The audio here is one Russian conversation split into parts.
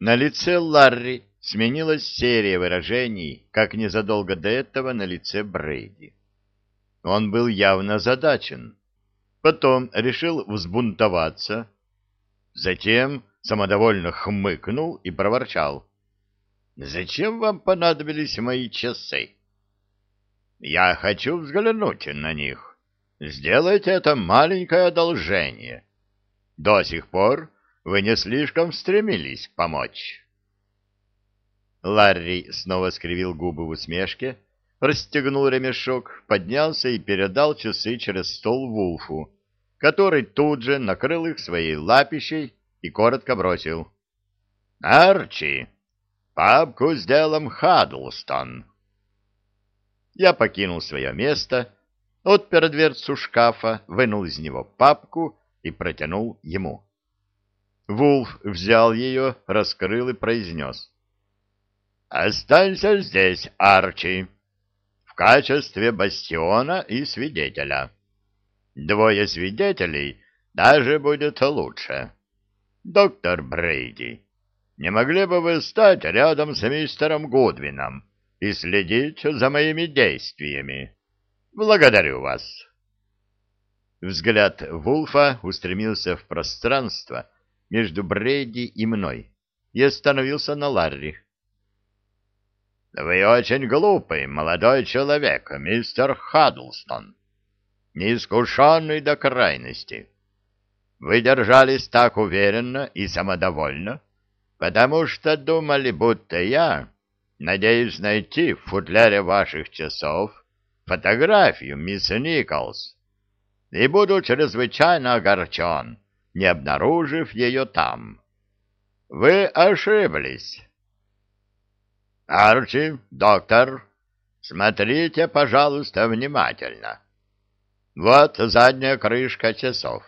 На лице Ларри сменилась серия выражений, как незадолго до этого на лице Брейди. Он был явно задачен. Потом решил взбунтоваться. Затем самодовольно хмыкнул и проворчал. «Зачем вам понадобились мои часы?» «Я хочу взглянуть на них. Сделайте это маленькое одолжение. До сих пор вы не слишком стремились помочь». Ларри снова скривил губы в усмешке, расстегнул ремешок, поднялся и передал часы через стол Вулфу, который тут же накрыл их своей лапищей и коротко бросил. — Арчи, папку с делом Хадлстон. Я покинул свое место, отпер дверцу шкафа, вынул из него папку и протянул ему. Вулф взял ее, раскрыл и произнес. «Останься здесь, Арчи, в качестве бастиона и свидетеля. Двое свидетелей даже будет лучше. Доктор Брейди, не могли бы вы стать рядом с мистером Гудвином и следить за моими действиями? Благодарю вас». Взгляд Вулфа устремился в пространство, между Брейди и мной и остановился на Ларри. «Вы очень глупый молодой человек, мистер Хаддлстон, неискушенный до крайности. Вы держались так уверенно и самодовольно, потому что думали, будто я надеюсь найти в футляре ваших часов фотографию мисс Николс, и буду чрезвычайно огорчен, не обнаружив ее там. Вы ошиблись. Арчи, доктор, смотрите, пожалуйста, внимательно. Вот задняя крышка часов.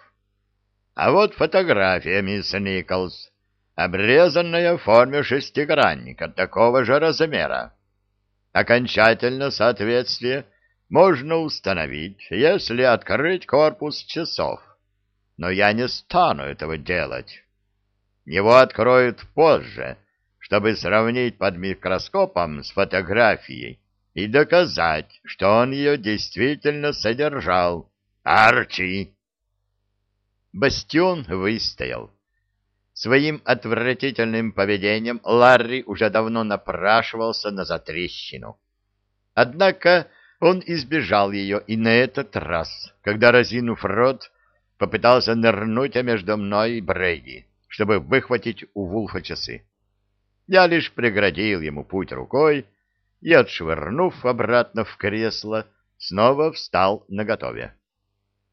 А вот фотография мисс Николс, обрезанная в форме шестигранника такого же размера. Окончательно соответствие можно установить, если открыть корпус часов но я не стану этого делать. Его откроют позже, чтобы сравнить под микроскопом с фотографией и доказать, что он ее действительно содержал. Арчи! Бастион выстоял. Своим отвратительным поведением Ларри уже давно напрашивался на затрещину. Однако он избежал ее и на этот раз, когда, разинув рот, попытался нырнуть между мной и Брейди, чтобы выхватить у Вулфа часы. Я лишь преградил ему путь рукой и, отшвырнув обратно в кресло, снова встал наготове.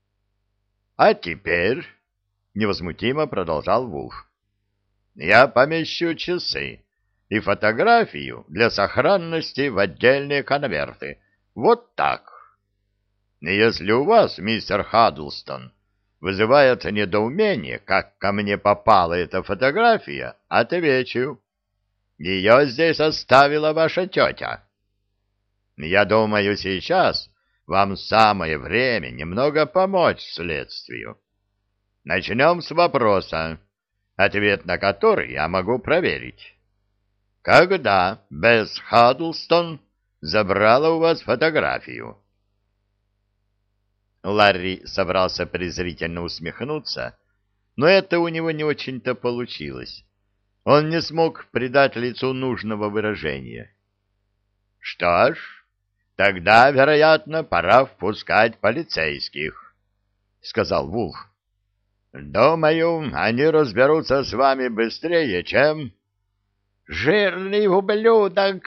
— А теперь, — невозмутимо продолжал Вулф, — я помещу часы и фотографию для сохранности в отдельные конверты. Вот так. Если у вас, мистер Хаддлстон, вызывает недоумение, как ко мне попала эта фотография, отвечу. Ее здесь оставила ваша тетя. Я думаю, сейчас вам самое время немного помочь следствию. Начнем с вопроса, ответ на который я могу проверить. Когда Бесс Хаддлстон забрала у вас фотографию? Ларри собрался презрительно усмехнуться, но это у него не очень-то получилось. Он не смог придать лицу нужного выражения. — Что ж, тогда, вероятно, пора впускать полицейских, — сказал Вулф. — Думаю, они разберутся с вами быстрее, чем... — Жирный ублюдок!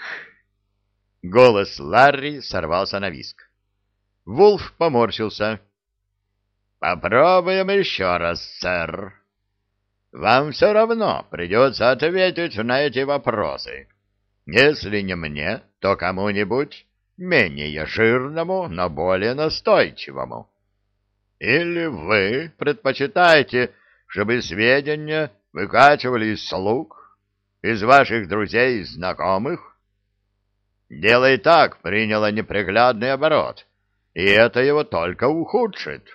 Голос Ларри сорвался на виск. Вулф поморщился. «Попробуем еще раз, сэр. Вам все равно придется ответить на эти вопросы. Если не мне, то кому-нибудь менее жирному, но более настойчивому. Или вы предпочитаете, чтобы сведения выкачивали из слуг, из ваших друзей и знакомых? И так приняло неприглядный оборот» и это его только ухудшит.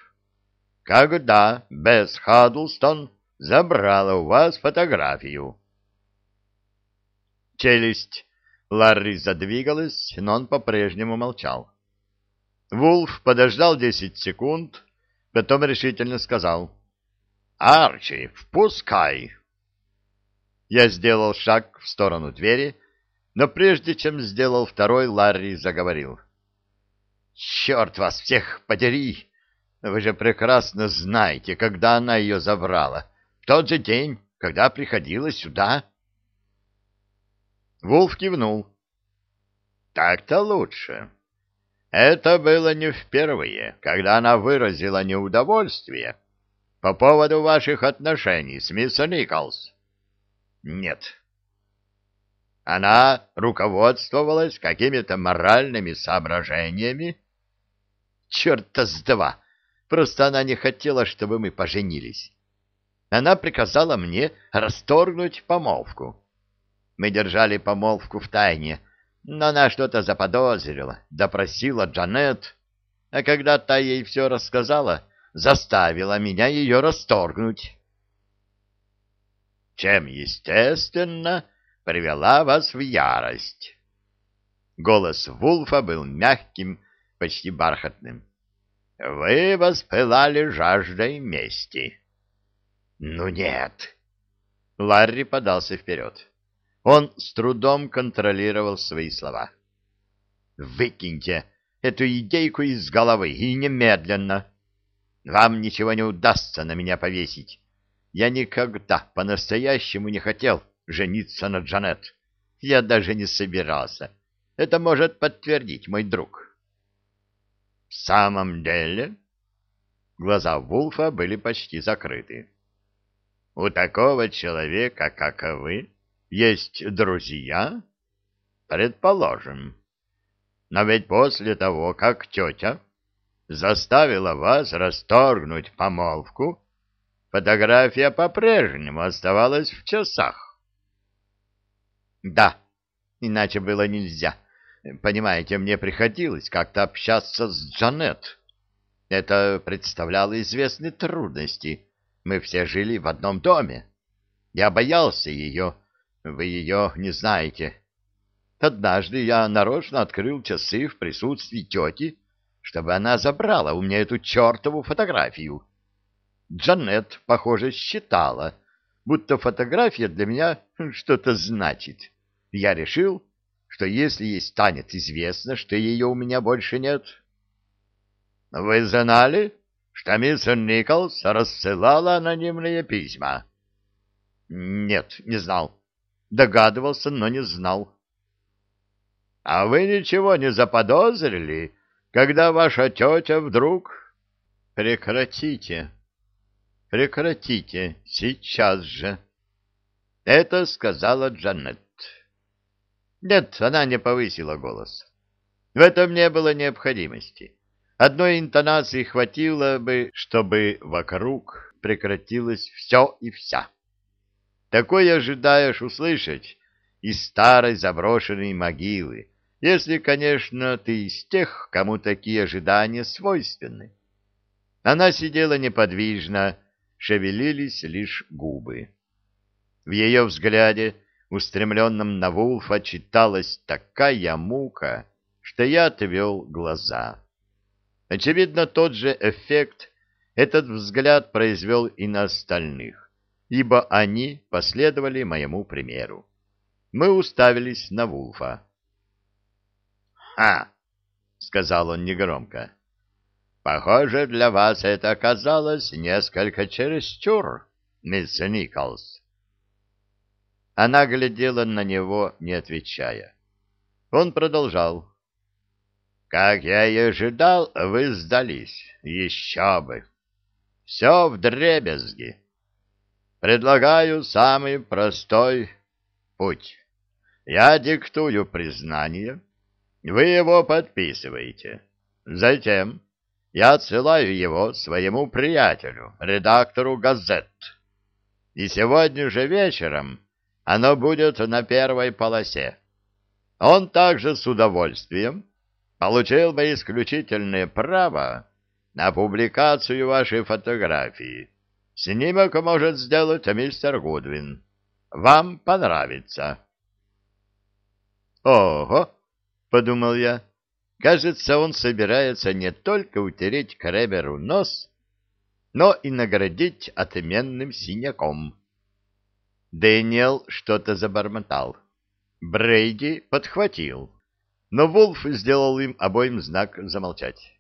Когда Бесс Хаддлстон забрала у вас фотографию? Челюсть Ларри задвигалась, но он по-прежнему молчал. Вулф подождал десять секунд, потом решительно сказал. — Арчи, впускай! Я сделал шаг в сторону двери, но прежде чем сделал второй, Ларри заговорил. — Черт вас всех подери! Вы же прекрасно знаете, когда она ее забрала. В тот же день, когда приходила сюда. Вулф кивнул. — Так-то лучше. Это было не впервые, когда она выразила неудовольствие по поводу ваших отношений с мисс Николс. Нет. Она руководствовалась какими-то моральными соображениями? Черта с два! Просто она не хотела, чтобы мы поженились. Она приказала мне расторгнуть помолвку. Мы держали помолвку в тайне, но она что-то заподозрила, допросила Джанет, а когда та ей все рассказала, заставила меня ее расторгнуть. Чем, естественно, привела вас в ярость. Голос Вулфа был мягким, почти бархатным. Вы воспылали жаждой мести. Ну нет. Ларри подался вперед. Он с трудом контролировал свои слова. «Выкиньте эту идейку из головы и немедленно. Вам ничего не удастся на меня повесить. Я никогда по-настоящему не хотел жениться на Джанет. Я даже не собирался. Это может подтвердить мой друг». «В самом деле?» Глаза Вулфа были почти закрыты. «У такого человека, как вы...» есть друзья? Предположим. Но ведь после того, как тетя заставила вас расторгнуть помолвку, фотография по-прежнему оставалась в часах. Да, иначе было нельзя. Понимаете, мне приходилось как-то общаться с Джанет. Это представляло известные трудности. Мы все жили в одном доме. Я боялся ее, вы ее не знаете. Однажды я нарочно открыл часы в присутствии тети, чтобы она забрала у меня эту чертову фотографию. Джанет, похоже, считала, будто фотография для меня что-то значит. Я решил, что если ей станет известно, что ее у меня больше нет... — Вы знали, что мисс Николс рассылала анонимные письма? — Нет, не знал. Догадывался, но не знал. — А вы ничего не заподозрили, когда ваша тетя вдруг... — Прекратите. Прекратите сейчас же. Это сказала Джанет. Нет, она не повысила голос. В этом не было необходимости. Одной интонации хватило бы, чтобы вокруг прекратилось все и вся. Такое ожидаешь услышать из старой заброшенной могилы, если, конечно, ты из тех, кому такие ожидания свойственны. Она сидела неподвижно, шевелились лишь губы. В ее взгляде, устремленном на Вулфа, читалась такая мука, что я отвел глаза. Очевидно, тот же эффект этот взгляд произвел и на остальных ибо они последовали моему примеру. Мы уставились на Вулфа. «Ха!» — сказал он негромко. «Похоже, для вас это оказалось несколько чересчур, мисс Николс». Она глядела на него, не отвечая. Он продолжал. «Как я и ожидал, вы сдались. Еще бы! Все в дребезги. Предлагаю самый простой путь. Я диктую признание, вы его подписываете. Затем я отсылаю его своему приятелю, редактору газет. И сегодня же вечером оно будет на первой полосе. Он также с удовольствием получил бы исключительное право на публикацию вашей фотографии Снимок может сделать мистер Гудвин. Вам понравится. «Ого!» — подумал я. «Кажется, он собирается не только утереть Креберу нос, но и наградить отменным синяком». Дэниел что-то забормотал. Брейди подхватил, но Вулф сделал им обоим знак замолчать.